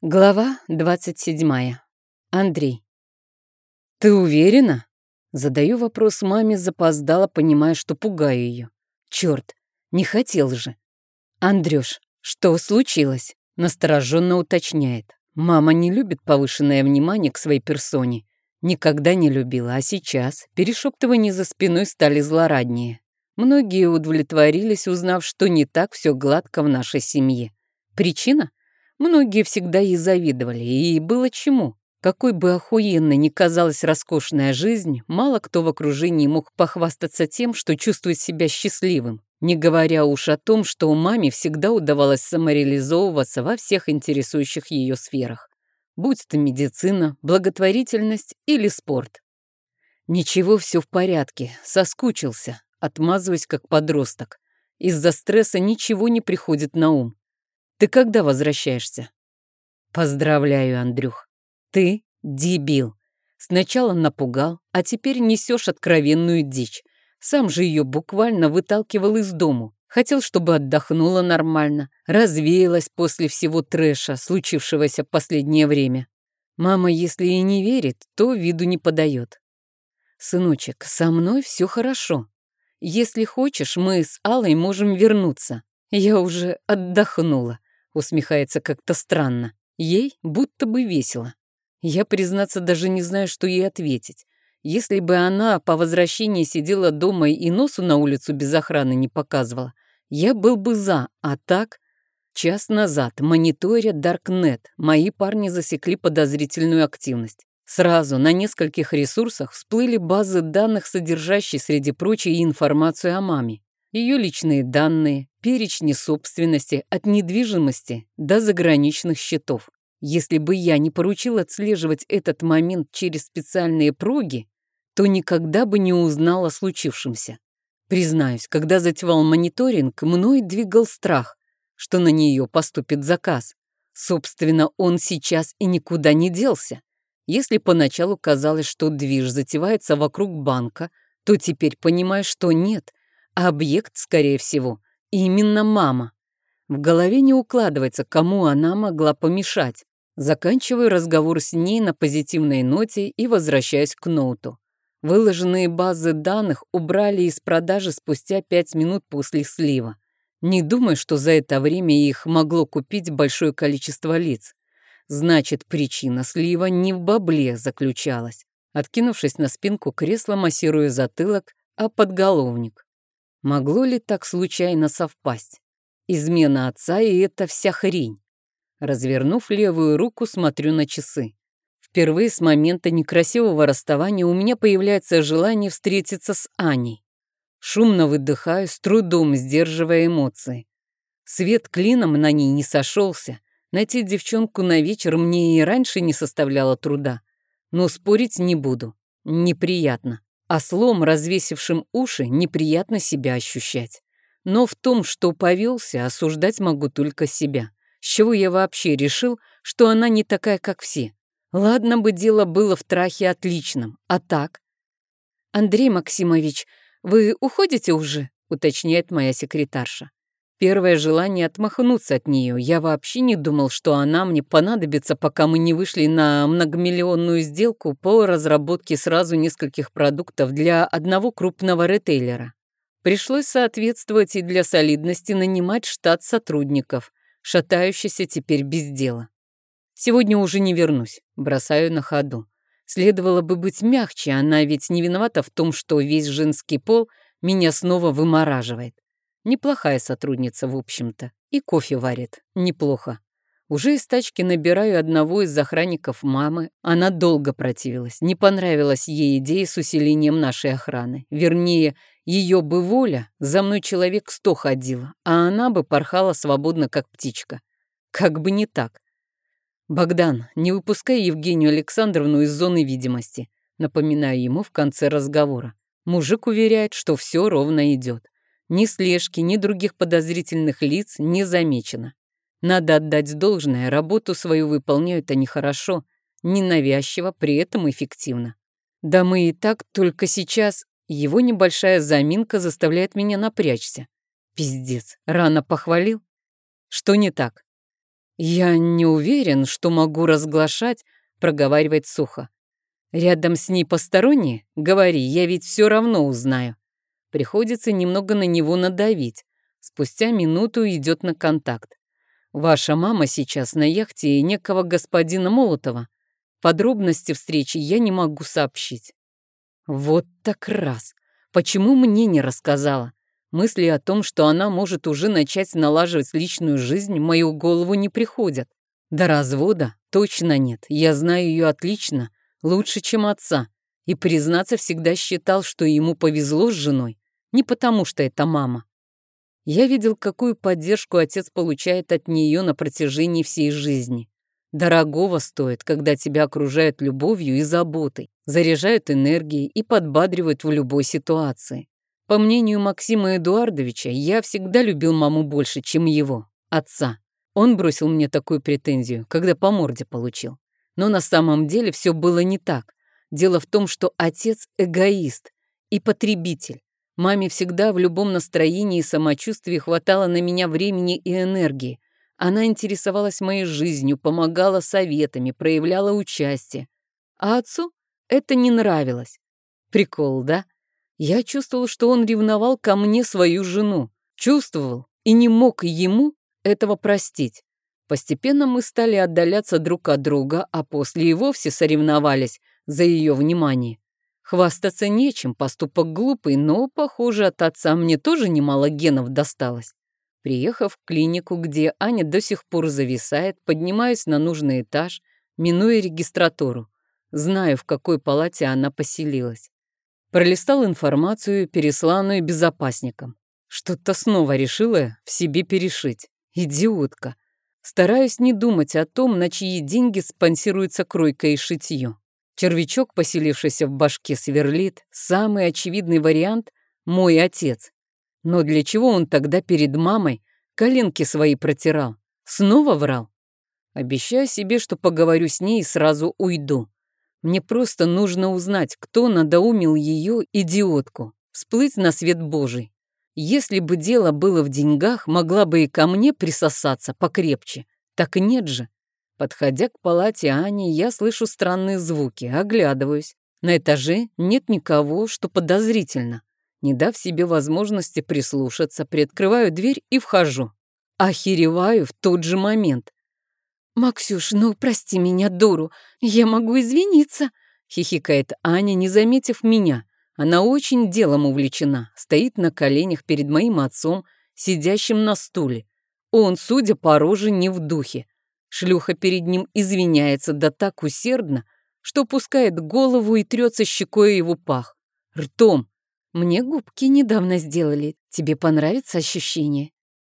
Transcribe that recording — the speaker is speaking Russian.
Глава 27. Андрей. «Ты уверена?» Задаю вопрос маме, запоздала, понимая, что пугаю ее. Черт, не хотел же. «Андрюш, что случилось?» Настороженно уточняет. Мама не любит повышенное внимание к своей персоне. Никогда не любила, а сейчас перешептывания за спиной стали злораднее. Многие удовлетворились, узнав, что не так все гладко в нашей семье. Причина? Многие всегда ей завидовали, и было чему. Какой бы охуенной ни казалась роскошная жизнь, мало кто в окружении мог похвастаться тем, что чувствует себя счастливым, не говоря уж о том, что у маме всегда удавалось самореализовываться во всех интересующих ее сферах, будь то медицина, благотворительность или спорт. Ничего, все в порядке, соскучился, отмазываясь как подросток. Из-за стресса ничего не приходит на ум. Ты когда возвращаешься? Поздравляю, Андрюх. Ты дебил. Сначала напугал, а теперь несешь откровенную дичь. Сам же ее буквально выталкивал из дому. Хотел, чтобы отдохнула нормально, развеялась после всего трэша, случившегося последнее время. Мама, если и не верит, то виду не подает. «Сыночек, со мной все хорошо. Если хочешь, мы с Аллой можем вернуться. Я уже отдохнула усмехается как-то странно. Ей будто бы весело. Я, признаться, даже не знаю, что ей ответить. Если бы она по возвращении сидела дома и носу на улицу без охраны не показывала, я был бы за, а так... Час назад, мониторя Даркнет, мои парни засекли подозрительную активность. Сразу на нескольких ресурсах всплыли базы данных, содержащие, среди прочей, информацию о маме ее личные данные, перечни собственности от недвижимости до заграничных счетов. Если бы я не поручил отслеживать этот момент через специальные проги, то никогда бы не узнал о случившемся. Признаюсь, когда затевал мониторинг, мной двигал страх, что на нее поступит заказ. Собственно, он сейчас и никуда не делся. Если поначалу казалось, что движ затевается вокруг банка, то теперь понимаю, что нет, а объект, скорее всего, именно мама. В голове не укладывается, кому она могла помешать. Заканчиваю разговор с ней на позитивной ноте и возвращаюсь к ноуту. Выложенные базы данных убрали из продажи спустя пять минут после слива. Не думаю, что за это время их могло купить большое количество лиц. Значит, причина слива не в бабле заключалась. Откинувшись на спинку кресла, массирую затылок, а подголовник. Могло ли так случайно совпасть? Измена отца и эта вся хрень. Развернув левую руку, смотрю на часы. Впервые с момента некрасивого расставания у меня появляется желание встретиться с Аней. Шумно выдыхаю, с трудом сдерживая эмоции. Свет клином на ней не сошелся. Найти девчонку на вечер мне и раньше не составляло труда. Но спорить не буду. Неприятно. Ослом, развесившим уши, неприятно себя ощущать. Но в том, что повелся, осуждать могу только себя. С чего я вообще решил, что она не такая, как все? Ладно бы дело было в трахе отличном, а так? «Андрей Максимович, вы уходите уже?» — уточняет моя секретарша. Первое желание отмахнуться от нее. Я вообще не думал, что она мне понадобится, пока мы не вышли на многомиллионную сделку по разработке сразу нескольких продуктов для одного крупного ритейлера. Пришлось соответствовать и для солидности нанимать штат сотрудников, шатающийся теперь без дела. Сегодня уже не вернусь, бросаю на ходу. Следовало бы быть мягче, она ведь не виновата в том, что весь женский пол меня снова вымораживает. Неплохая сотрудница, в общем-то. И кофе варит. Неплохо. Уже из тачки набираю одного из охранников мамы. Она долго противилась. Не понравилась ей идея с усилением нашей охраны. Вернее, ее бы воля, за мной человек сто ходила, а она бы порхала свободно, как птичка. Как бы не так. «Богдан, не выпускай Евгению Александровну из зоны видимости», напоминаю ему в конце разговора. Мужик уверяет, что все ровно идет. Ни слежки, ни других подозрительных лиц не замечено. Надо отдать должное, работу свою выполняют они хорошо, ненавязчиво, при этом эффективно. Да мы и так только сейчас... Его небольшая заминка заставляет меня напрячься. Пиздец, рано похвалил? Что не так? «Я не уверен, что могу разглашать», — проговаривает сухо. «Рядом с ней посторонние? Говори, я ведь все равно узнаю». Приходится немного на него надавить. Спустя минуту идет на контакт. «Ваша мама сейчас на яхте некого господина Молотова. Подробности встречи я не могу сообщить». Вот так раз. Почему мне не рассказала? Мысли о том, что она может уже начать налаживать личную жизнь, в мою голову не приходят. До развода точно нет. Я знаю ее отлично, лучше, чем отца. И, признаться, всегда считал, что ему повезло с женой. Не потому, что это мама. Я видел, какую поддержку отец получает от нее на протяжении всей жизни. Дорогого стоит, когда тебя окружают любовью и заботой, заряжают энергией и подбадривают в любой ситуации. По мнению Максима Эдуардовича, я всегда любил маму больше, чем его, отца. Он бросил мне такую претензию, когда по морде получил. Но на самом деле все было не так. Дело в том, что отец эгоист и потребитель. Маме всегда в любом настроении и самочувствии хватало на меня времени и энергии. Она интересовалась моей жизнью, помогала советами, проявляла участие. А отцу это не нравилось. Прикол, да? Я чувствовал, что он ревновал ко мне свою жену. Чувствовал и не мог ему этого простить. Постепенно мы стали отдаляться друг от друга, а после и вовсе соревновались за ее внимание. Хвастаться нечем, поступок глупый, но, похоже, от отца мне тоже немало генов досталось. Приехав в клинику, где Аня до сих пор зависает, поднимаюсь на нужный этаж, минуя регистратуру. Знаю, в какой палате она поселилась. Пролистал информацию, пересланную безопасником. Что-то снова решила в себе перешить. Идиотка. Стараюсь не думать о том, на чьи деньги спонсируется кройка и шитье. Червячок, поселившийся в башке, сверлит. Самый очевидный вариант — мой отец. Но для чего он тогда перед мамой коленки свои протирал? Снова врал? Обещаю себе, что поговорю с ней и сразу уйду. Мне просто нужно узнать, кто надоумил ее, идиотку, всплыть на свет Божий. Если бы дело было в деньгах, могла бы и ко мне присосаться покрепче. Так нет же. Подходя к палате Ани, я слышу странные звуки, оглядываюсь. На этаже нет никого, что подозрительно. Не дав себе возможности прислушаться, приоткрываю дверь и вхожу. Охереваю в тот же момент. «Максюш, ну прости меня, дуру, я могу извиниться», — хихикает Аня, не заметив меня. Она очень делом увлечена, стоит на коленях перед моим отцом, сидящим на стуле. Он, судя по роже, не в духе. Шлюха перед ним извиняется да так усердно, что пускает голову и трется щекой его пах. Ртом. Мне губки недавно сделали. Тебе понравится ощущение?